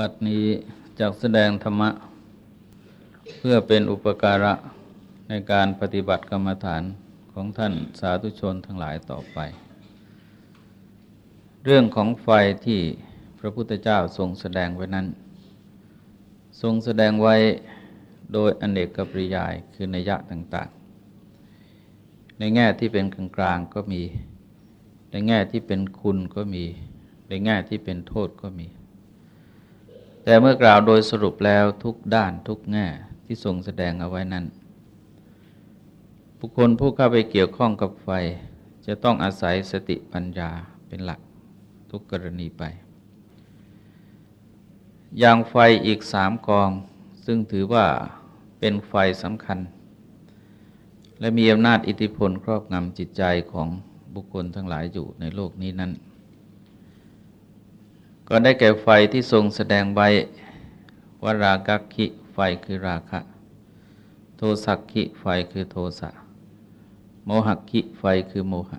บัดนี้จากแสดงธรรมะ เพื่อเป็นอุปการะในการปฏิบัติกรรมฐานของท่านสาธุชนทั้งหลายต่อไป เรื่องของไฟที่พระพุทธเจ้าทรงแสดงไว้นั้น ทรงแสดงไว้โดยอนเนกกปริยายคือนัยยะต่างๆ ในแง่ที่เป็นกลางๆก็มี ในแง่ที่เป็นคุณก็มี ในแง่ที่เป็นโทษก็มี แต่เมื่อกล่าวโดยสรุปแล้วทุกด้านทุกแง่ที่ทรงแสดงเอาไว้นั้น บุคคลผู้เข้าไปเกี่ยวข้องกับไฟ จะต้องอาศัยสติปัญญาเป็นหลักทุกกรณีไป อย่างไฟอีกสามกอง ซึ่งถือว่าเป็นไฟสำคัญ และมีอำนาจอิทธิพลครอบงำจิตใจของบุคคลทั้งหลายอยู่ในโลกนี้นั้น ก็ได้แก่ไฟที่ทรงแสดงไว้ว่ารากักิไฟคือราคะ โทสักกิไฟคือโทสะโมหกิไฟคือโมหะ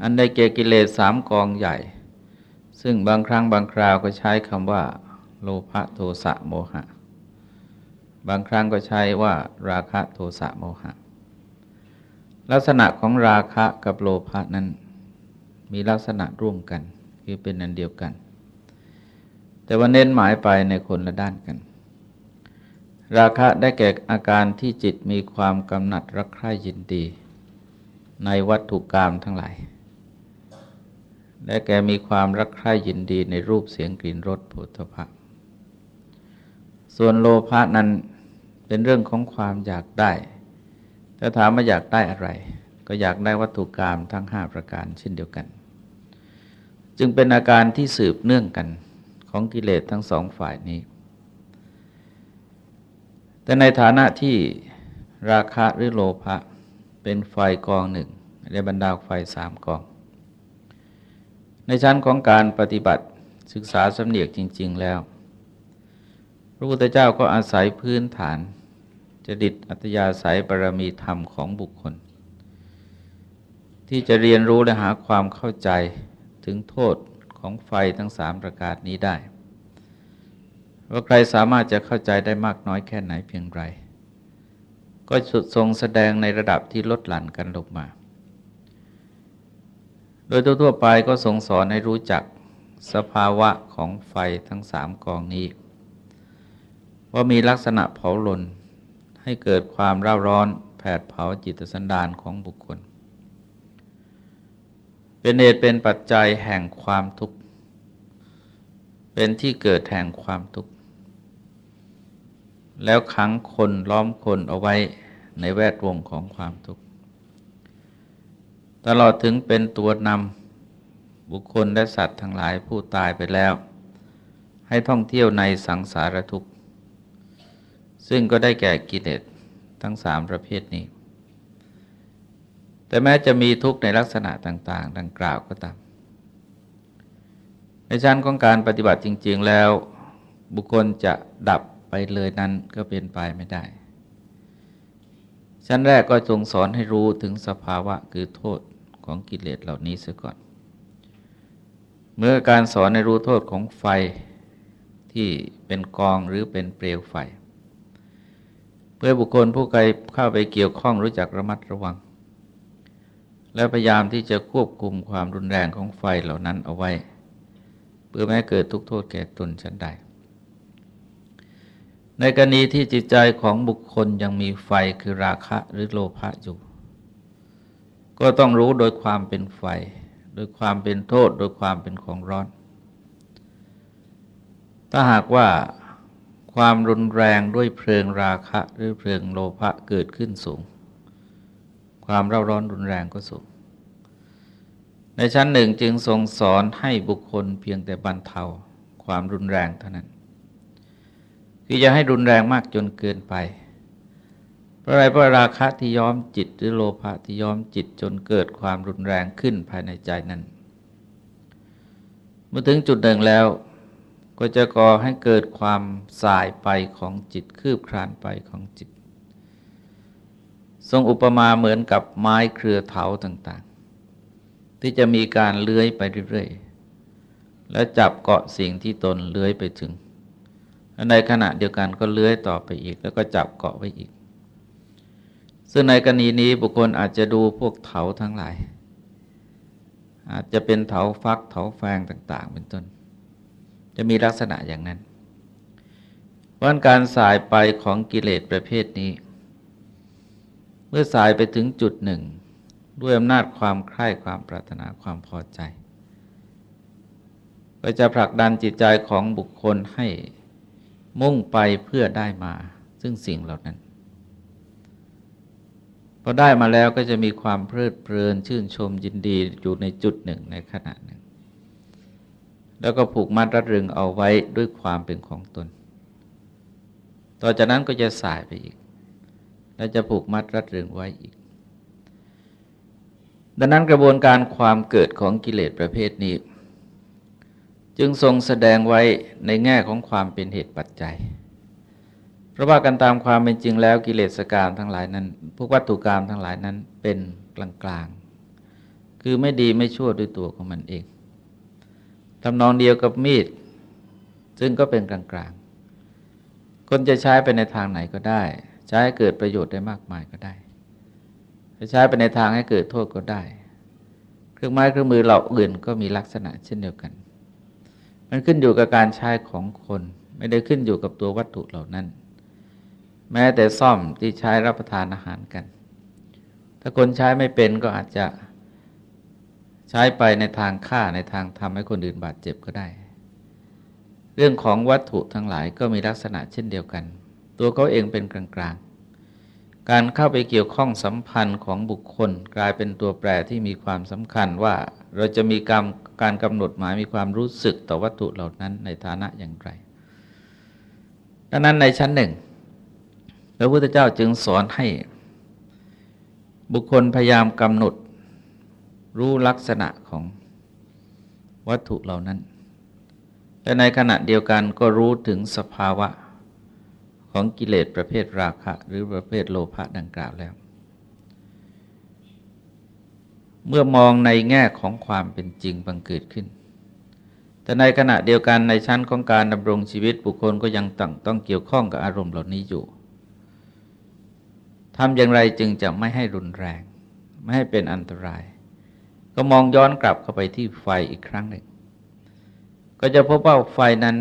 อันได้แก่กิเลสสามกองใหญ่ ซึ่งบางครั้งบางคราวก็ใช้คำว่า โลภะโทสะโมหะ บางครั้งก็ใช้ว่า ราคะโทสะโมหะ ลักษณะของราคะกับโลภะนั้น มีลักษณะร่วมกัน คือเป็นอันเดียวกัน แต่ว่าเน้นหมายไปในคนละด้านกัน ราคะได้แก่อาการที่จิตมีความกำหนัดรักใคร่ยินดี ในวัตถุกรรมทั้งหลายและแก่มีความรักใคร่ยินดีในรูปเสียงกลิ่นรสผลิตภัณส่วนโลภะนั้นเป็นเรื่องของความอยากได้ ถ้าถามว่าอยากได้อะไร ก็อยากได้วัตถุกรรมทั้งห้าประการเช่นเดียวกัน จึงเป็นอาการที่สืบเนื่องกันของกิเลสทั้งสองฝ่ายนี้ แต่ในฐานะที่ราคะหรือโลภะเป็นไฟกองหนึ่งในบรรดาไฟสามกอง ในชั้นของการปฏิบัติศึกษาสำเนียกจริง ๆแล้ว พระพุทธเจ้าก็อาศัยพื้นฐานจดิตอัตยาศัยบารมีธรรมของบุคคล ที่จะเรียนรู้และหาความเข้าใจ ถึงโทษของไฟทั้งสามประการนี้ได้ ว่าใครสามารถจะเข้าใจได้มากน้อยแค่ไหนเพียงไร ก็สุดทรงแสดงในระดับที่ลดหลั่นกันลงมา โดยทั่วไปก็ทรงสอนให้รู้จักสภาวะของไฟทั้งสามกองนี้ ว่ามีลักษณะเผาลนให้เกิดความร้าร้อนแผดเผาจิตสันดานของบุคคล เป็นเหตุเป็นปัจจัยแห่งความทุกข์ เป็นที่เกิดแห่งความทุกข์ แล้วขังคนล้อมคนเอาไว้ในแวดวงของความทุกข์ ตลอดถึงเป็นตัวนำบุคคลและสัตว์ทั้งหลายผู้ตายไปแล้ว ให้ท่องเที่ยวในสังสารทุกข์ ซึ่งก็ได้แก่กิเลสทั้งสามประเภทนี้ แต่แม้จะมีทุกข์ในลักษณะต่าง ๆ ดังกล่าวก็ตาม ในชั้นของการปฏิบัติจริง ๆ แล้วบุคคลจะดับไปเลยนั้นก็เป็นไปไม่ได้ ชั้นแรกก็ทรงสอนให้รู้ถึงสภาวะคือโทษของกิเลสเหล่านี้เสียก่อน เมื่อการสอนให้รู้โทษของไฟที่เป็นกองหรือเป็นเปลวไฟ เพื่อบุคคลผู้ใครเข้าไปเกี่ยวข้องรู้จักระมัดระวัง และพยายามที่จะควบคุมความรุนแรงของไฟเหล่านั้นเอาไว้ เพื่อไม่ให้เกิดทุกโทษแก่ตนชั้นใด ในกรณีที่จิตใจของบุคคลยังมีไฟคือราคะหรือโลภะอยู่ ก็ต้องรู้โดยความเป็นไฟ โดยความเป็นโทษ โดยความเป็นของร้อน ถ้าหากว่าความรุนแรงด้วยเพลิงราคะหรือเพลิงโลภะเกิดขึ้นสูงความเร่าร้อนรุนแรงก็สูง ในชั้นหนึ่งจึงทรงสอนให้บุคคลเพียงแต่บรรเทาความรุนแรงเท่านั้น คือจะให้รุนแรงมากจนเกินไป เพราะอะไรเพราะราคะที่ย้อมจิตหรือโลภะที่ย้อมจิตจนเกิดความรุนแรงขึ้นภายในใจนั้น เมื่อถึงจุดหนึ่งแล้วก็จะก่อให้เกิดความสายไปของจิตคืบคลานไปของจิต ทรงอุปมาเหมือนกับไม้เครือเถาต่างๆ ที่จะมีการเลื้อยไปเรื่อยๆ แล้วจับเกาะสิ่งที่ตนเลื้อยไปถึง ในขณะเดียวกันก็เลื้อยต่อไปอีก แล้วก็จับเกาะไว้อีก ซึ่งในกรณีนี้บุคคลอาจจะดูพวกเถาทั้งหลาย อาจจะเป็นเถาฟักเถาแฟงต่าง ๆ เป็นต้น จะมีลักษณะอย่างนั้นว่าการสายไปของกิเลสประเภทนี้ เมื่อสายไปถึงจุดหนึ่ง ด้วยอำนาจความใคร่ความปรารถนาความพอใจ ก็จะผลักดันจิตใจของบุคคลให้มุ่งไปเพื่อได้มา ซึ่งสิ่งเหล่านั้นพอได้มาแล้วก็จะมีความเพลิดเพลินชื่นชมยินดีอยู่ในจุดหนึ่งในขณะหนึ่ง แล้วก็ผูกมัดรัดรึงเอาไว้ด้วยความเป็นของตน ต่อจากนั้นก็จะสายไปอีก และจะผูกมัดรัดรึงไว้อีก ดังนั้นกระบวนการความเกิดของกิเลสประเภทนี้ จึงทรงแสดงไว้ในแง่ของความเป็นเหตุปัจจัย เพราะว่ากันตามความเป็นจริงแล้วกิเลสกรรมทั้งหลายนั้น พวกวัตถุกรรมทั้งหลายนั้นเป็นกลางๆ คือไม่ดีไม่ชั่วด้วยตัวของมันเองทำนองเดียวกับมีด ซึ่งก็เป็นกลางๆ คนจะใช้ไปในทางไหนก็ได้ ใช้เกิดประโยชน์ได้มากมายก็ได้ จะใช้ไปในทางให้เกิดโทษก็ได้ เครื่องไม้เครื่องมือเหล่าอื่นก็มีลักษณะเช่นเดียวกัน มันขึ้นอยู่กับการใช้ของคน ไม่ได้ขึ้นอยู่กับตัววัตถุเหล่านั้น แม้แต่ซ่อมที่ใช้รับประทานอาหารกัน ถ้าคนใช้ไม่เป็นก็อาจจะใช้ไปในทางฆ่าในทางทำให้คนอื่นบาดเจ็บก็ได้ เรื่องของวัตถุทั้งหลายก็มีลักษณะเช่นเดียวกัน ตัวเขาเองเป็นกลางๆ การเข้าไปเกี่ยวข้องสัมพันธ์ของบุคคล กลายเป็นตัวแปรที่มีความสำคัญว่าเราจะมีกรรมการกำหนดหมายมีความรู้สึกต่อวัตถุเหล่านั้นในฐานะอย่างไร ดังนั้นในชั้นหนึ่งพระพุทธเจ้าจึงสอนให้ บุคคลพยายามกำหนด รู้ลักษณะของวัตถุเหล่านั้น และในขณะเดียวกันก็รู้ถึงสภาวะ ของกิเลสประเภทราคะ หรือประเภทโลภะดังกล่าวแล้ว เมื่อมองในแง่ของความเป็นจริงบังเกิดขึ้น แต่ในขณะเดียวกันในชั้นของการดำรงชีวิตบุคคลก็ยังต้องต้องเกี่ยวข้องกับอารมณ์เหล่านี้อยู่ทำอย่างไรจึงจะไม่ให้รุนแรง ไม่ให้เป็นอันตราย ก็มองย้อนกลับเข้าไปที่ไฟอีกครั้งหนึ่ง ก็จะพบว่าไฟนั้น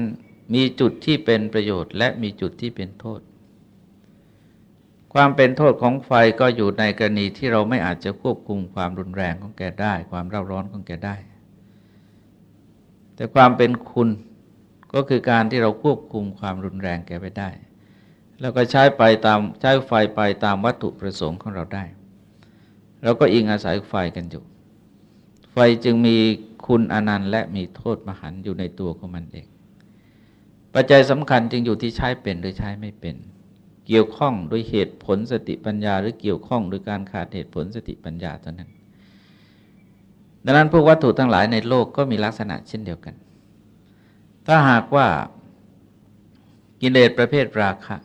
มีจุดที่เป็นประโยชน์ และมีจุดที่เป็นโทษ ความเป็นโทษของไฟก็อยู่ในกรณีที่เราไม่อาจจะควบคุมความรุนแรงของแกได้ ความเร่าร้อนของแกได้ แต่ความเป็นคุณก็คือการที่เราควบคุมความรุนแรงแกไปได้ แล้วก็ใช้ไปตามใช้ไฟไปตามวัตถุประสงค์ของเราได้ เราก็อิงอาศัยไฟกันอยู่ ไฟจึงมีคุณอนันต์และมีโทษมหันต์อยู่ในตัวของมันเอง ปัจจัยสำคัญจึงอยู่ที่ใช้เป็นหรือใช้ไม่เป็น เกี่ยวข้องด้วยเหตุผลสติปัญญา หรือเกี่ยวข้องด้วยการขาดเหตุผลสติปัญญาเท่านั้น ดังนั้นพวกวัตถุทั้งหลายในโลกก็มีลักษณะเช่นเดียวกัน ถ้าหากว่ากิเลสประเภทราคะ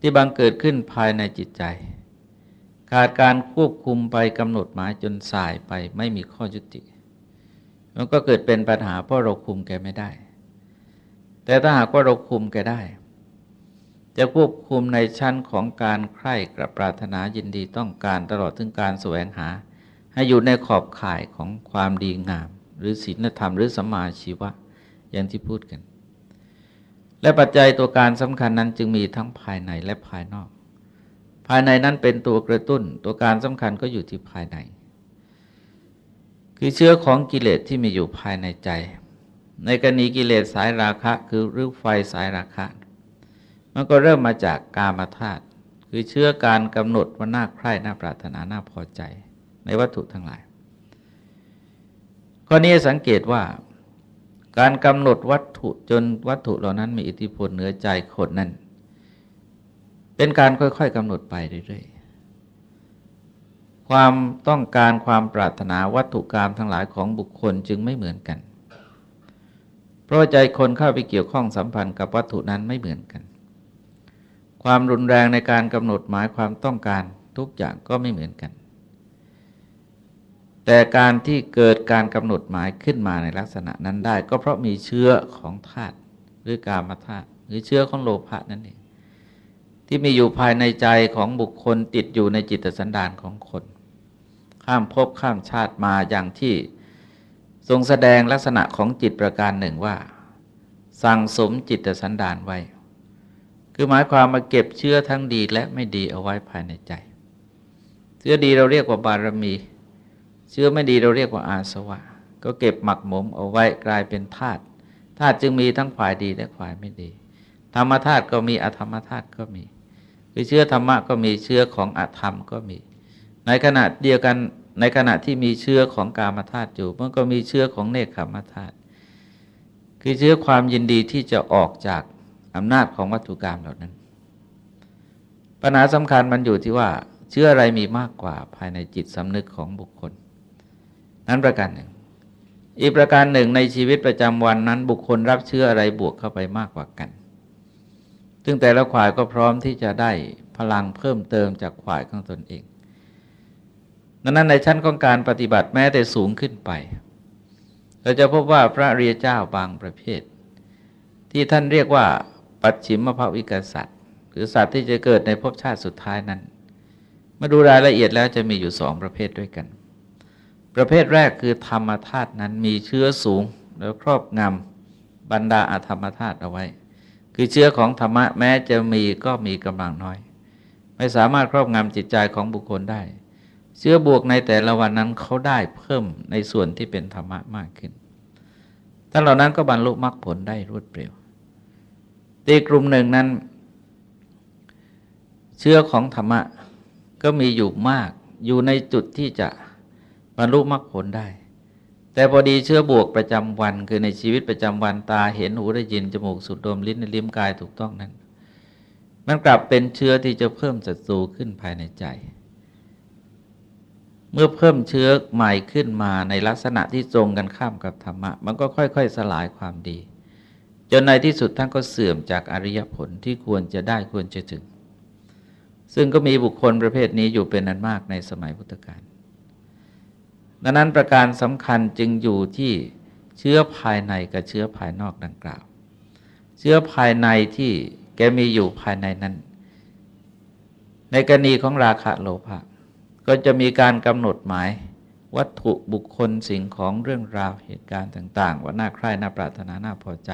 ที่บังเกิดขึ้นภายในจิตใจ ขาดการควบคุมไปกำหนดหมายจนสายไปไม่มีข้อยุติ มันก็เกิดเป็นปัญหาเพราะเราคุมแกไม่ได้ แต่ถ้าหากว่าเราคุมแกได้ จะควบคุมในชั้นของการใคร่กระปรารถนายินดีต้องการตลอดถึงการแสวงหา ให้อยู่ในขอบข่ายของความดีงาม หรือศีลธรรมหรือสมาชีวะอย่างที่พูดกัน และปัจจัยตัวการสำคัญนั้นจึงมีทั้งภายในและภายนอก ภายในนั้นเป็นตัวกระตุ้น ตัวการสำคัญก็อยู่ที่ภายใน คือเชื้อของกิเลสที่มีอยู่ภายในใจ ในกรณีกิเลสสายราคะคือรื้อไฟสายราคะ มันก็เริ่มมาจากกามธาตุคือเชื่อการกำหนดว่าน่าใคร่น่าปรารถนาน่าพอใจ ในวัตถุทั้งหลายข้อนี้สังเกตว่าการกำหนดวัตถุจนวัตถุเหล่านั้นมีอิทธิพลเหนือใจคนนั้น เป็นการค่อยๆกำหนดไปเรื่อยๆความต้องการความปรารถนาวัตถุกรรมทั้งหลายของบุคคลจึงไม่เหมือนกัน ราะใจคนเข้าไปเกี่ยวข้องสัมพันธ์กับวัตถุนั้นไม่เหมือนกัน ความรุนแรงในการกำหนดหมายความต้องการทุกอย่างก็ไม่เหมือนกัน แต่การที่เกิดการกำหนดหมายขึ้นมาในลักษณะนั้นได้ ก็เพราะมีเชื้อของธาตุหรือกามธาตุหรือเชื้อของโลภะนั่นเองที่มีอยู่ภายในใจของบุคคลติดอยู่ในจิตสันดานของคน ข้ามภพข้ามชาติมาอย่างที่ ทรงแสดงลักษณะของจิตประการหนึ่งว่า สั่งสมจิตสันดานไว้ คือหมายความมาเก็บเชื้อทั้งดีและไม่ดีเอาไว้ภายในใจ เชื้อดีเราเรียกว่าบารมี เชื้อไม่ดีเราเรียกว่าอาสวะ ก็เก็บหมักหมมเอาไว้กลายเป็นธาตุ ธาตุจึงมีทั้งฝ่ายดีและฝ่ายไม่ดี ธรรมธาตุก็มีอธรรมธาตุก็มีคือเชื้อธรรมะก็มีเชื้อของอธรรมก็มี ในขณะเดียวกัน ในขณะที่มีเชื้อของกามธาตุอยู่ มันก็มีเชื้อของเนคขมธาตุคือเชื้อความยินดีที่จะออกจากอำนาจของวัตถุกรรมเหล่านั้น ปัญหาสำคัญมันอยู่ที่ว่า เชื้ออะไรมีมากกว่าภายในจิตสำนึกของบุคคล นั้นประการหนึ่ง อีกประการหนึ่งในชีวิตประจำวันนั้น บุคคลรับเชื้ออะไรบวกเข้าไปมากกว่ากัน ซึ่งแต่ละฝ่ายก็พร้อมที่จะได้พลังเพิ่มเติมจากฝ่ายของตนเอง ดังนั้นในชั้นของการปฏิบัติแม้แต่สูงขึ้นไป เราจะพบว่าพระเรียเจ้าบางประเภท ที่ท่านเรียกว่า ปัจฉิมภาวิกษัตริย์ หรือสัตว์ที่จะเกิดในภพชาติสุดท้ายนั้น มาดูรายละเอียดแล้วจะมีอยู่สองประเภทด้วยกัน ประเภทแรกคือธรรมธาตุนั้นมีเชื้อสูงแล้วครอบงำบรรดาอธรรมธาตุเอาไว้ คือเชื้อของธรรมะแม้จะมีก็มีกำลังน้อย ไม่สามารถครอบงำจิตใจของบุคคลได้ เชื้อบวกในแต่ละวันนั้นเขาได้เพิ่มในส่วนที่เป็นธรรมะมากขึ้นท่านเหล่านั้นก็บรรลุมรรคผลได้รวดเร็วตีกลุ่มหนึ่งนั้น เชื้อของธรรมะก็มีอยู่มาก อยู่ในจุดที่จะบรรลุมรรคผลได้ แต่พอดีเชื้อบวกประจำวัน คือในชีวิตประจำวันตาเห็นหูได้ยินจมูกสุดดมลิ้นลิ้มกายถูกต้องนั้น มันกลับเป็นเชื้อที่จะเพิ่มศัตรูขึ้นภายในใจ เมื่อเพิ่มเชื้อใหม่ขึ้นมาในลักษณะที่ตรงกันข้ามกับธรรมะ มันก็ค่อย ๆ สลายความดี จนในที่สุดท่านก็เสื่อมจากอริยผลที่ควรจะได้ควรจะถึง ซึ่งก็มีบุคคลประเภทนี้อยู่เป็นอันมากในสมัยพุทธกาลดังนั้นประการสำคัญจึงอยู่ที่เชื้อภายในกับเชื้อภายนอกดังกล่าว เชื้อภายในที่แกมีอยู่ภายในนั้น ในกรณีของราคะโลภะ ก็จะมีการกำหนดหมาย วัตถุบุคคลสิ่งของเรื่องราวเหตุการณ์ต่าง ๆ ว่าน่าใคร่น่าปรารถนาน่าพอใจ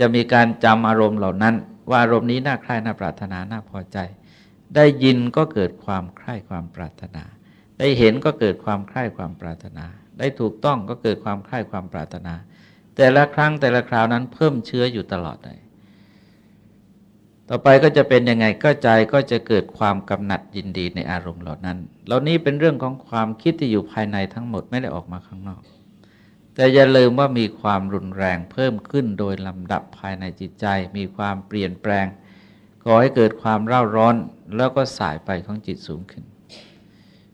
จะมีการจำอารมณ์เหล่านั้น ว่าอารมณ์นี้น่าใคร่น่าปรารถนาน่าพอใจ ได้ยินก็เกิดความใคร่ความปรารถนา ได้เห็นก็เกิดความใคร่ความปรารถนา ได้ถูกต้องก็เกิดความใคร่ความปรารถนา แต่ละครั้งแต่ละคราวนั้นเพิ่มเชื้ออยู่ตลอดเลย ต่อไปก็จะเป็นยังไงก็ใจก็จะเกิดความกำหนัดยินดีในอารมณ์เหล่านั้นเหล่านี้เป็นเรื่องของความคิดที่อยู่ภายในทั้งหมดไม่ได้ออกมาข้างนอก แต่อย่าลืมว่ามีความรุนแรงเพิ่มขึ้นโดยลำดับภายในจิตใจ มีความเปลี่ยนแปลงก่อให้เกิดความเร่าร้อนแล้วก็สายไปของจิตสูงขึ้น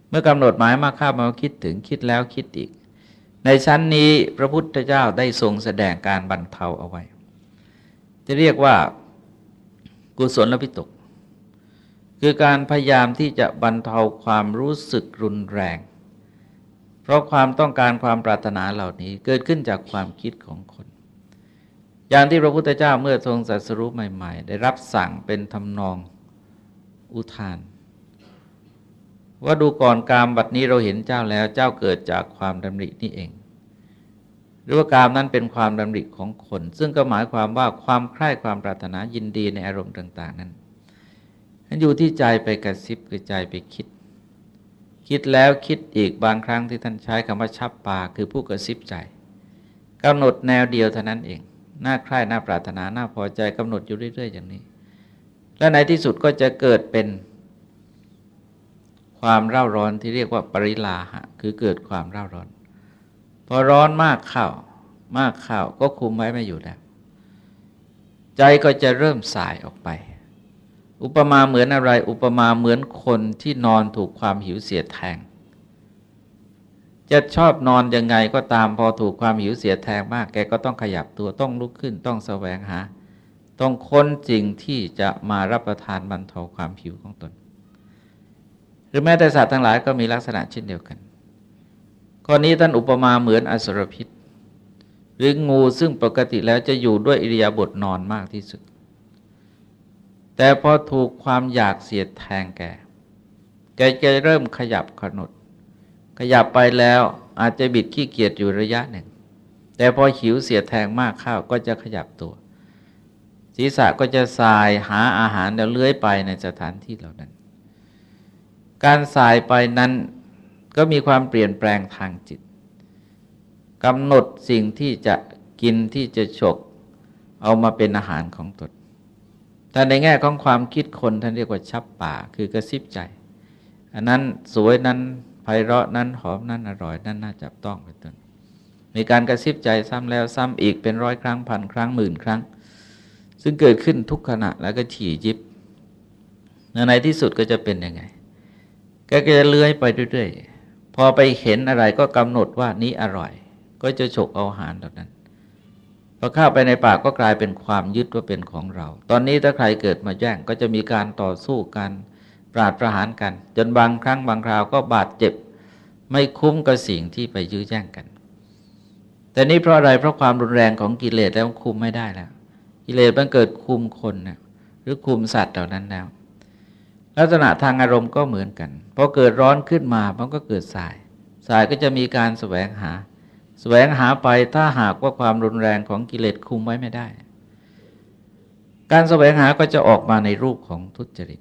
เมื่อกำหนดหมายมาข้ามาคิดถึงคิดแล้วคิดอีก ในชั้นนี้พระพุทธเจ้าได้ทรงแสดงการบรรเทาเอาไว้ จะเรียกว่า กุศลและพิตก คือการพยายามที่จะบรรเทาความรู้สึกรุนแรง เพราะความต้องการความปรารถนาเหล่านี้เกิดขึ้นจากความคิดของคน อย่างที่พระพุทธเจ้าเมื่อทรงสัสรู้ใหม่ ๆ ได้รับสั่งเป็นทำนองอุทาน ว่าดูก่อนกามบัดนี้เราเห็นเจ้าแล้วเจ้าเกิดจากความดำรินี่เอง หรือว่ากามนั้นเป็นความดำริของคน ซึ่งก็หมายความว่าความใคร่ความปรารถนายินดีในอารมณ์ต่าง ๆ นั้นมันอยู่ที่ใจไปกระซิบคือใจไปคิด คิดแล้วคิดอีกบางครั้งที่ท่านใช้คำว่าชับปาคือผู้กระซิบใจกำหนดแนวเดียวเท่านั้นเองน่าใคร่น่าปรารถนาน่าพอใจกำหนดอยู่เรื่อย ๆ อย่างนี้ และในที่สุดก็จะเกิดเป็นความเร่าร้อนที่เรียกว่าปริลาหะคือเกิดความเร่าร้อน พอร้อนมากเข้ามากเข้าก็คุมไว้ไม่อยู่แล้ว ใจก็จะเริ่มสายออกไป อุปมาเหมือนอะไร อุปมาเหมือนคนที่นอนถูกความหิวเสียแทง จะชอบนอนยังไงก็ตามพอถูกความหิวเสียแทงมาก แกก็ต้องขยับตัวต้องลุกขึ้นต้องแสวงหา ต้องค้นสิ่งที่จะมารับประทานบรรเทาความหิวของตน หรือแม้แต่สัตว์ทั้งหลายก็มีลักษณะเช่นเดียวกัน ข้อนี้ท่านอุปมาเหมือนอสรพิษ หรืองูซึ่งปกติแล้วจะอยู่ด้วยอิริยาบถนอนมากที่สุด แต่พอถูกความอยากเสียดแทงแกแกจะเริ่มขยับขนดขยับไปแล้วอาจจะบิดขี้เกียจอยู่ระยะหนึ่ง แต่พอหิวเสียดแทงมากข้าวก็จะขยับตัว ศีรษะก็จะสายหาอาหารแล้วเลื้อยไปในสถานที่เหล่านั้น การสายไปนั้น ก็มีความเปลี่ยนแปลงทางจิตกำหนดสิ่งที่จะกินที่จะฉก เอามาเป็นอาหารของตนแต่ในแง่ของความคิดคนท่านเรียกว่าชับป่าคือกระซิบใจ อันนั้นสวยนั้นไพเราะนั้นหอมนั้นอร่อยนั้นน่าจับต้องเป็นต้นมีการกระซิบใจซ้ำแล้วซ้ำอีกเป็นร้อยครั้งพันครั้งหมื่นครั้ง ซึ่งเกิดขึ้นทุกขณะแล้วก็ฉี่ยิบในที่สุดก็จะเป็นยังไง ก็จะเลื้อยไปเรื่อยๆ พอไปเห็นอะไรก็กำหนดว่านี้อร่อย ก็จะฉกเอาอาหารเหล่านั้นพอเข้าไปในปากก็กลายเป็นความยึดว่าเป็นของเรา ตอนนี้ถ้าใครเกิดมาแย่งก็จะมีการต่อสู้กัน ปราดประหารกัน จนบางครั้งบางคราวก็บาดเจ็บ ไม่คุ้มกับสิ่งที่ไปยื้อแย่งกัน แต่นี้เพราะอะไรเพราะความรุนแรงของกิเลสแล้วคุมไม่ได้แล้วกิเลสมันเกิดคุมคนนะหรือคุมสัตว์เหล่านั้นแล้ว ลักษณะทางอารมณ์ก็เหมือนกันพอเกิดร้อนขึ้นมามันก็เกิดสายสายก็จะมีการแสวงหา แสวงหาไปถ้าหากว่าความรุนแรงของกิเลสคุมไว้ไม่ได้ การแสวงหาก็จะออกมาในรูปของทุจริต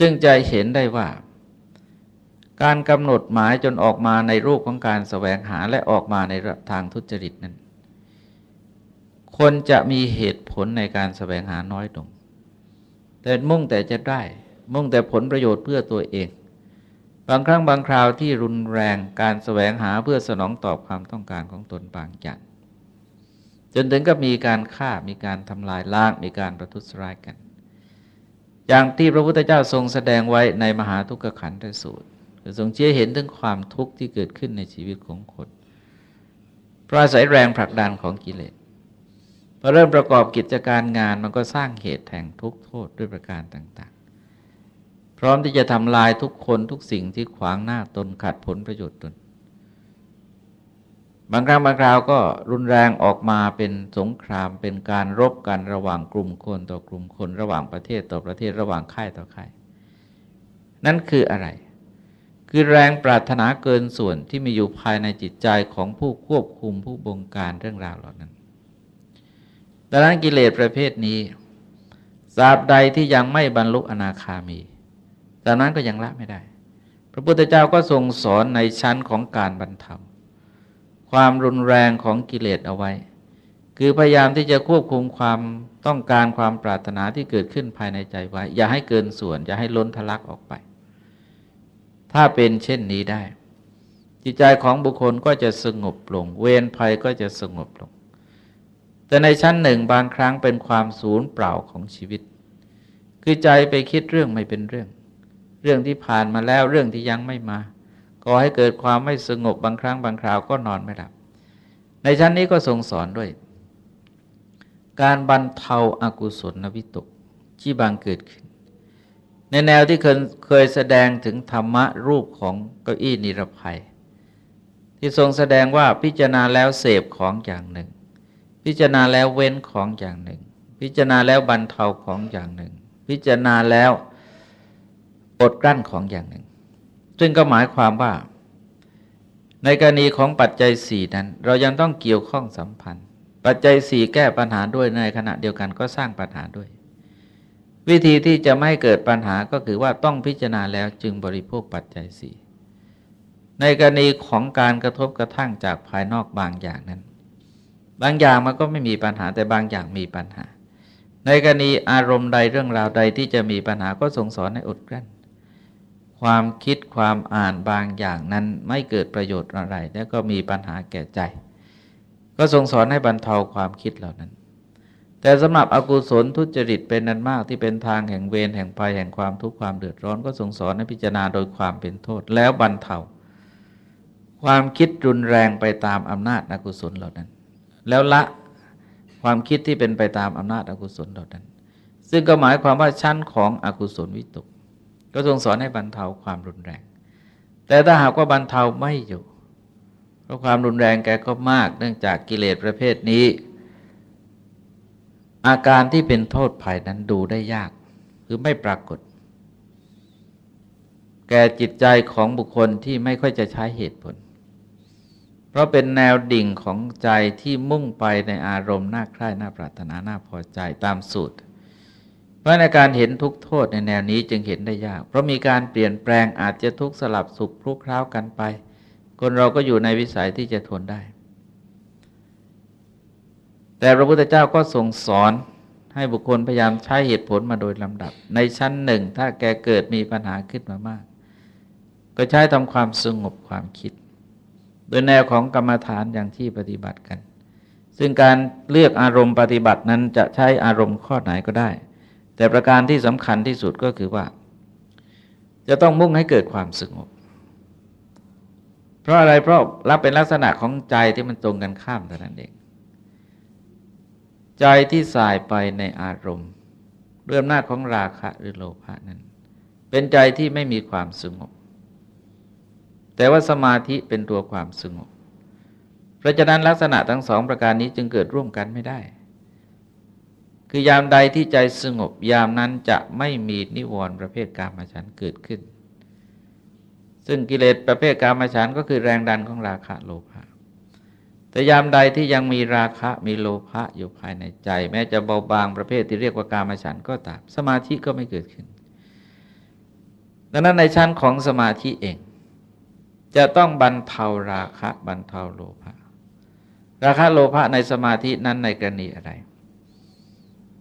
จึงจะเห็นได้ว่า การกำหนดหมายจนออกมาในรูปของการแสวงหาและออกมาในทางทุจริตนั้น คนจะมีเหตุผลในการแสวงหาน้อยลง แต่มุ่งแต่จะได้ มุ่งแต่ผลประโยชน์เพื่อตัวเอง บางครั้งบางคราวที่รุนแรงการแสวงหาเพื่อสนองตอบความต้องการของตนบางอย่างจนถึงกับมีการฆ่ามีการทำลายล้างมีการประทุษร้ายกัน อย่างที่พระพุทธเจ้าทรงแสดงไว้ในมหาทุกขขันธสูตรทรงเชี่ยเห็นถึงความทุกข์ที่เกิดขึ้นในชีวิตของคนเพราะอาศัยแรงผลักดันของกิเลส พอเริ่มประกอบกิจการงานมันก็สร้างเหตุแห่งทุกโทษด้วยประการต่างๆ พร้อมที่จะทำลายทุกคนทุกสิ่งที่ขวางหน้าตนขัดผลประโยชน์ตน บางครั้งบางคราวก็รุนแรงออกมาเป็นสงครามเป็นการรบกันระหว่างกลุ่มคนต่อกลุ่มคนระหว่างประเทศต่อประเทศระหว่างค่ายต่อค่ายนั่นคืออะไร คือแรงปรารถนาเกินส่วนที่มีอยู่ภายในจิตใจของผู้ควบคุมผู้บงการเรื่องราวเหล่านั้น ดังนั้นกิเลสประเภทนี้สาบใดที่ยังไม่บรรลุอนาคามีตอนนั้นก็ยังละไม่ได้ พระพุทธเจ้าก็ทรงสอนในชั้นของการบรรเทาความรุนแรงของกิเลสเอาไว้ คือพยายามที่จะควบคุมความต้องการความปรารถนาที่เกิดขึ้นภายในใจไว้ อย่าให้เกินส่วน อย่าให้ล้นทะลักออกไป ถ้าเป็นเช่นนี้ได้ จิตใจของบุคคลก็จะสงบลง เวรภัยก็จะสงบลง แต่ในชั้นหนึ่งบางครั้งเป็นความสูญเปล่าของชีวิต คือใจไปคิดเรื่องไม่เป็นเรื่อง เรื่องที่ผ่านมาแล้วเรื่องที่ยังไม่มาก่อให้เกิดความไม่สงบบางครั้งบางคราวก็นอนไม่หลับ ในชั้นนี้ก็ทรงสอนด้วย การบรรเทาอากุศลวิตกที่บางเกิดขึ้น ในแนวที่เคยเคยแสดงถึงธรรมะรูปของเก้าอี้นิรภัย ที่ทรงแสดงว่าพิจารณาแล้วเสพของอย่างหนึ่ง พิจารณาแล้วเว้นของอย่างหนึ่ง พิจารณาแล้วบรรเทาของอย่างหนึ่ง พิจารณาแล้วอดกลั้นของอย่างหนึ่ง ซึ่งก็หมายความว่า ในกรณีของปัจจัยสี่นั้น เรายังต้องเกี่ยวข้องสัมพันธ์ ปัจจัยสี่แก้ปัญหาด้วยในขณะเดียวกันก็สร้างปัญหาด้วย วิธีที่จะไม่เกิดปัญหาก็คือว่าต้องพิจารณาแล้วจึงบริโภคปัจจัยสี่ในกรณีของการกระทบกระทั่งจากภายนอกบางอย่างนั้น บางอย่างมันก็ไม่มีปัญหาแต่บางอย่างมีปัญหา ในกรณีอารมณ์ใดเรื่องราวใดที่จะมีปัญหาก็ทรงสอนให้อดกลั้น ความคิดความอ่านบางอย่างนั้นไม่เกิดประโยชน์อะไร แล้วก็มีปัญหาแก่ใจ ก็ทรงสอนให้บรรเทาความคิดเหล่านั้น แต่สำหรับอกุศลทุจริตเป็นนั้นมากที่เป็นทางแห่งเวรแห่งภัยแห่งความทุกข์ความเดือดร้อน ก็ทรงสอนให้พิจารณาโดยความเป็นโทษ แล้วบรรเทาความคิดรุนแรงไปตามอำนาจอกุศลเหล่านั้น แล้วละความคิดที่เป็นไปตามอำนาจอกุศลเหล่านั้น ซึ่งก็หมายความว่าชั้นของอกุศลวิตก ก็ทรงสอนให้บรรเทาความรุนแรง แต่ถ้าหากว่าบรรเทาไม่อยู่ เพราะความรุนแรงแกก็มาก เนื่องจากกิเลสประเภทนี้ อาการที่เป็นโทษภัยนั้นดูได้ยาก คือไม่ปรากฏ แก่จิตใจของบุคคลที่ไม่ค่อยจะใช้เหตุผล เพราะเป็นแนวดิ่งของใจที่มุ่งไปในอารมณ์น่าใคร่น่าปรารถนาน่าพอใจตามสูตร เพราะในการเห็นทุกโทษในแนวนี้จึงเห็นได้ยาก เพราะมีการเปลี่ยนแปลงอาจจะทุกสลับสุขพลุกคล้าวกันไป คนเราก็อยู่ในวิสัยที่จะทนได้ แต่พระพุทธเจ้าก็ทรงสอนให้บุคคลพยายามใช้เหตุผลมาโดยลำดับ ในชั้นหนึ่งถ้าแกเกิดมีปัญหาขึ้นมามาก ก็ใช้ทำความสงบความคิด โดยแนวของกรรมฐานอย่างที่ปฏิบัติกัน ซึ่งการเลือกอารมณ์ปฏิบัตินั้นจะใช้อารมณ์ข้อไหนก็ได้ แต่ประการที่สำคัญที่สุดก็คือว่า จะต้องมุ่งให้เกิดความสงบ เพราะอะไรเพราะรับเป็นลักษณะของใจที่มันตรงกันข้ามแต่นั้นเองใจที่สายไปในอารมณ์เรื่องหน้าของราคะหรือโลภะนั้น เป็นใจที่ไม่มีความสงบ แต่ว่าสมาธิเป็นตัวความสงบ เพราะฉะนั้นลักษณะทั้งสองประการนี้จึงเกิดร่วมกันไม่ได้ คือยามใดที่ใจสงบยามนั้นจะไม่มีนิวรณ์ประเภทกามฉันเกิดขึ้น ซึ่งกิเลสประเภทกามฉันก็คือแรงดันของราคะโลภะแต่ยามใดที่ยังมีราคะมีโลภะอยู่ภายในใจ แม้จะเบาบางประเภทที่เรียกว่ากามฉันก็ตามสมาธิก็ไม่เกิดขึ้นดังนั้นในชั้นของสมาธิเอง จะต้องบรรเทาราคะบรรเทาโลภะราคะโลภะในสมาธินั้นในกรณีอะไร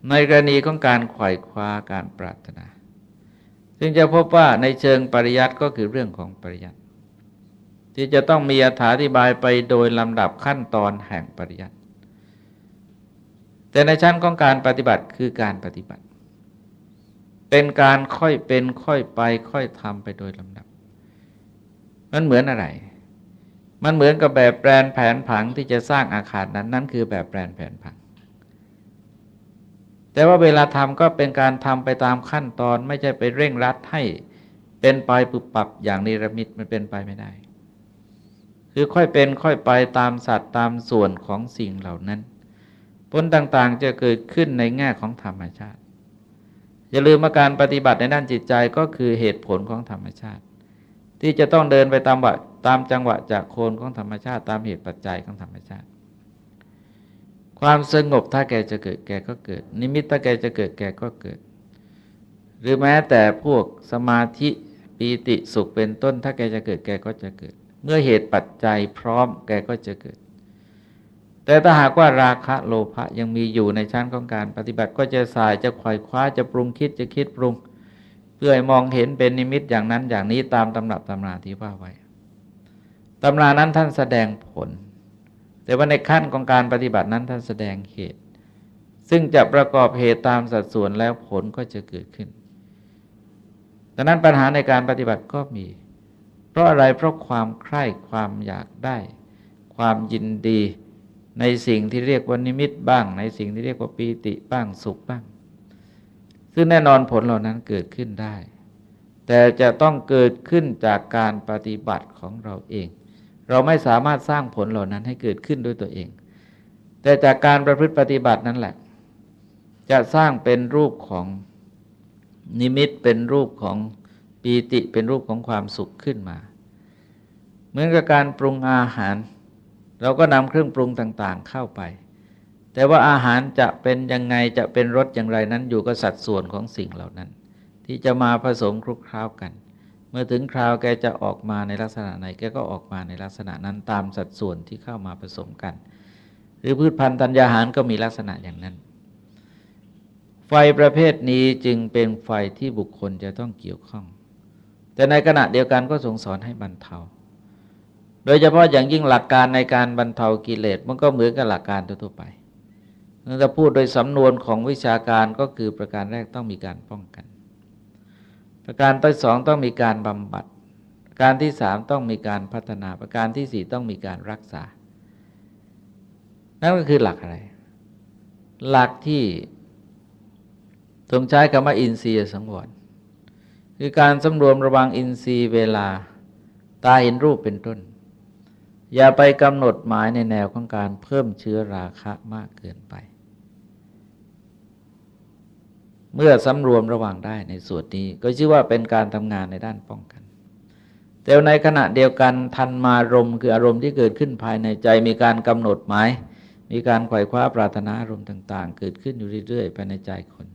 ในกรณีของการไขว่คว้าการปรารถนา ซึ่งจะพบว่าในเชิงปริยัติก็คือเรื่องของปริยัติที่จะต้องมีอธิบายไปโดยลำดับขั้นตอนแห่งปริยัติแต่ในชั้นของการปฏิบัติคือการปฏิบัติ เป็นการค่อยเป็นค่อยไปค่อยทำไปโดยลำดับ มันเหมือนอะไร มันเหมือนกับแบบแปลนแผนผังที่จะสร้างอาคารนั้น นั่นคือแบบแปลนแผนผัง แต่ว่าเวลาทำก็เป็นการทำไปตามขั้นตอนไม่ใช่ไปเร่งรัดให้เป็นไปปุบปับอย่างนิรมิตมันเป็นไปไม่ได้ คือค่อยเป็นค่อยไปตามสัตว์ตามส่วนของสิ่งเหล่านั้น ผลต่างๆจะเกิดขึ้นในแง่ของธรรมชาติ อย่าลืมว่าการปฏิบัติในด้านจิตใจก็คือเหตุผลของธรรมชาติ ที่จะต้องเดินไปตามวะตามจังหวะจากโคนของธรรมชาติ ตามเหตุปัจจัยของธรรมชาติ ความสงบถ้าแกจะเกิดแกก็เกิด นิมิตถ้าแกจะเกิดแกก็เกิด หรือแม้แต่พวกสมาธิปีติสุขเป็นต้น ถ้าแกจะเกิดแกก็จะเกิด เมื่อเหตุปัจจัยพร้อมแกก็จะเกิด แต่ถ้าหากว่าราคะโลภะยังมีอยู่ในชั้นของการปฏิบัติก็จะสายจะควายคว้าจะปรุงคิดจะคิดปรุง พื่อให้มองเห็นเป็นนิมิตอย่างนั้นอย่างนี้ตามตำรับตำราที่ว่าไว้ตำรานั้นท่านแสดงผล แต่ว่าในขั้นของการปฏิบัตินั้นท่านแสดงเหตุ ซึ่งจะประกอบเหตุตามสัดส่วนแล้วผลก็จะเกิดขึ้นดังนั้นปัญหาในการปฏิบัติก็มี เพราะอะไรเพราะความใคร่ความอยากได้ ความยินดีในสิ่งที่เรียกว่านิมิตบ้าง ในสิ่งที่เรียกว่าปีติบ้างสุขบ้าง ซึ่งแน่นอนผลเหล่านั้นเกิดขึ้นได้ แต่จะต้องเกิดขึ้นจากการปฏิบัติของเราเอง เราไม่สามารถสร้างผลเหล่านั้นให้เกิดขึ้นด้วยตัวเอง แต่จากการประพฤติปฏิบัตินั้นแหละ จะสร้างเป็นรูปของนิมิตเป็นรูปของปีติเป็นรูปของความสุขขึ้นมา เหมือนกับการปรุงอาหาร เราก็นำเครื่องปรุงต่างๆเข้าไป แต่ว่าอาหารจะเป็นยังไงจะเป็นรสอย่างไรนั้นอยู่กับสัดส่วนของสิ่งเหล่านั้น ที่จะมาผสมคลุกคล้ากัน เมื่อถึงคราวแกจะออกมาในลักษณะไหนแกก็ออกมาในลักษณะนั้นตามสัดส่วนที่เข้ามาผสมกัน หรือพืชพันธุ์ธัญญาหารก็มีลักษณะอย่างนั้น ไฟประเภทนี้จึงเป็นไฟที่บุคคลจะต้องเกี่ยวข้อง แต่ในขณะเดียวกันก็ทรงสอนให้บรรเทาโดยเฉพาะอย่างยิ่งหลักการในการบรรเทากิเลสมันก็เหมือนกับหลักการทั่วไป เราจะพูดโดยสำนวนของวิชาการก็คือประการแรกต้องมีการป้องกัน ประการที่สองต้องมีการบำบัดประการที่สามต้องมีการพัฒนา ประการที่สี่ต้องมีการรักษา นั่นก็คือหลักอะไร หลักที่ทรงใช้คำว่าอินทรีย์สังวรคือการสำรวมระวังอินทรีย์เวลาตาเห็นรูปเป็นต้น อย่าไปกำหนดหมายในแนวของการเพิ่มเชื้อราคะมากเกินไป เมื่อสำรวมระวังได้ในส่วนนี้ ก็ชื่อว่าเป็นการทำงานในด้านป้องกัน แต่ในขณะเดียวกันทันมารมคืออารมณ์ที่เกิดขึ้นภายในใจมีการกำหนดหมายมีการไขว่คว้าปรารถนาอารมณ์ต่าง ๆ เกิดขึ้นอยู่เรื่อยๆภายในใจคน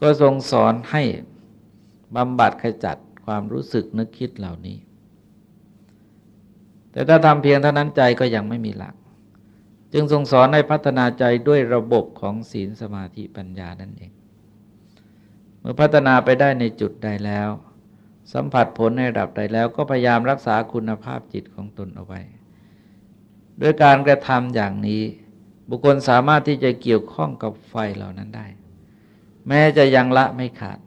ก็ทรงสอนให้บำบัดขจัดความรู้สึกนึกคิดเหล่านี้ แต่ถ้าทำเพียงเท่านั้นใจก็ยังไม่มีหลัก จึงทรงสอนให้พัฒนาใจด้วยระบบของศีลสมาธิปัญญานั่นเอง เมื่อพัฒนาไปได้ในจุดใดแล้ว สัมผัสผลในระดับใดแล้วก็พยายามรักษาคุณภาพจิตของตนเอาไว้ด้วยการกระทำอย่างนี้ บุคคลสามารถที่จะเกี่ยวข้องกับไฟเหล่านั้นได้ แม้จะยังละไม่ขาด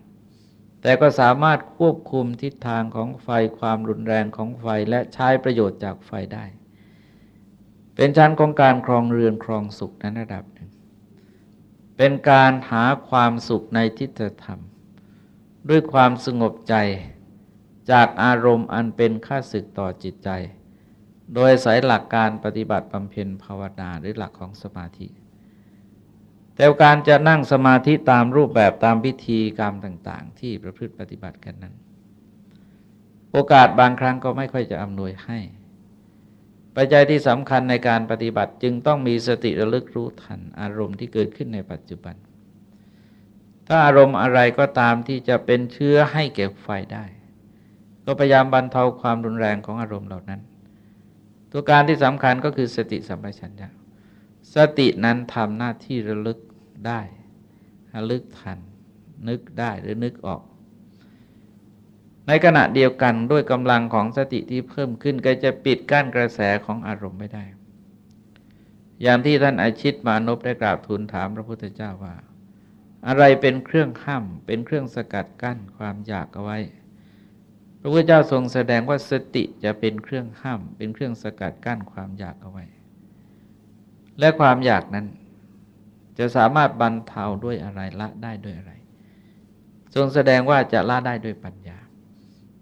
แต่ก็สามารถควบคุมทิศทางของไฟความรุนแรงของไฟและใช้ประโยชน์จากไฟได้ เป็นชั้นของการครองเรือนครองสุขในระดับหนึ่ง เป็นการหาความสุขในทิฏฐธรรม ด้วยความสงบใจจากอารมณ์อันเป็นค่าศึกต่อจิตใจ โดยสายหลักการปฏิบัติบำเพ็ญภาวนาหรือหลักของสมาธิ แต่การจะนั่งสมาธิตามรูปแบบตามพิธีกรรมต่าง ๆ ที่ประพฤติปฏิบัติกันนั้น โอกาสบางครั้งก็ไม่ค่อยจะอำนวยให้ ปัจจัยที่สำคัญในการปฏิบัติจึงต้องมีสติระลึกรู้ทัน อารมณ์ที่เกิดขึ้นในปัจจุบัน ถ้าอารมณ์อะไรก็ตามที่จะเป็นเชื้อให้เก็บไฟได้ ก็พยายามบรรเทาความรุนแรงของอารมณ์เหล่านั้น ตัวการที่สำคัญก็คือสติสัมปชัญญะสตินั้นทำหน้าที่ระลึกได้ระลึกทัน นึกได้หรือนึกออก ในขณะเดียวกันด้วยกำลังของสติที่เพิ่มขึ้นก็จะปิดกั้นกระแสของอารมณ์ไม่ได้ อย่างที่ท่านอาชิตมานพได้กราบทูลถามพระพุทธเจ้าว่า อะไรเป็นเครื่องห้ามเป็นเครื่องสกัดกั้นความอยากเอาไว้ พระพุทธเจ้าทรงแสดงว่าสติจะเป็นเครื่องห้าม เป็นเครื่องสกัดกั้นความอยากเอาไว้ และความอยากนั้น จะสามารถบรรเทาด้วยอะไรละได้ด้วยอะไร ทรงแสดงว่าจะละได้ด้วยปัญญา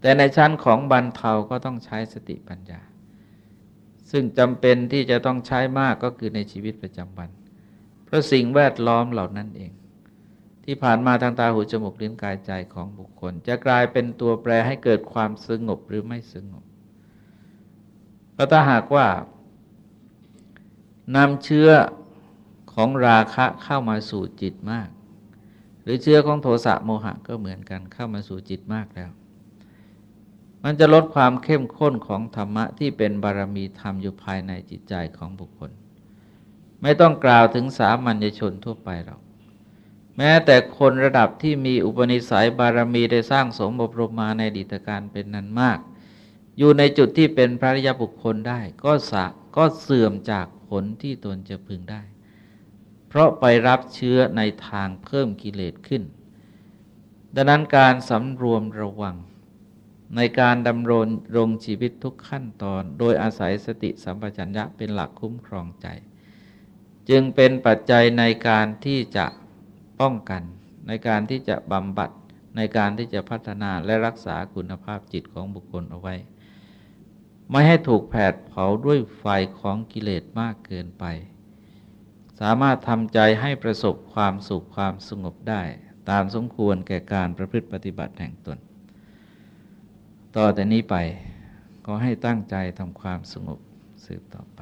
แต่ในชั้นของบรรเทาก็ต้องใช้สติปัญญา ซึ่งจำเป็นที่จะต้องใช้มากก็คือในชีวิตประจำวัน เพราะสิ่งแวดล้อมเหล่านั้นเอง ที่ผ่านมาทางตาหูจมูกลิ้นกายใจของบุคคล จะกลายเป็นตัวแปรให้เกิดความสงบหรือไม่สงบเพราะถ้าหากว่านำเชื้อของราคะเข้ามาสู่จิตมาก หรือเชื้อของโทสะโมหะก็เหมือนกันเข้ามาสู่จิตมากแล้ว มันจะลดความเข้มข้นของธรรมะที่เป็นบารมีธรรมอยู่ภายในจิตใจของบุคคล ไม่ต้องกล่าวถึงสามัญชนทั่วไปหรอก แม้แต่คนระดับที่มีอุปนิสัยบารมีได้สร้างสมบรมมาในดิตการเป็นนั้นมาก อยู่ในจุดที่เป็นพระริยบุคคลได้ ก็สะก็เสื่อมจากผลที่ตนจะพึงได้ เพราะไปรับเชื้อในทางเพิ่มกิเลสขึ้น ดังนั้นการสำรวมระวัง ในการดำรงรงชีวิตทุกขั้นตอน โดยอาศัยสติสัมปชัญญะเป็นหลักคุ้มครองใจ จึงเป็นปัจจัยในการที่จะป้องกัน ในการที่จะบำบัด ในการที่จะพัฒนาและรักษาคุณภาพจิตของบุคคลเอาไว้ ไม่ให้ถูกแผดเผาด้วยไฟของกิเลสมากเกินไป สามารถทำใจให้ประสบความสุขความสงบได้ ตามสมควรแก่การประพฤติปฏิบัติแห่งตน ต่อแต่นี้ไป ก็ให้ตั้งใจทำความสงบสืบต่อไป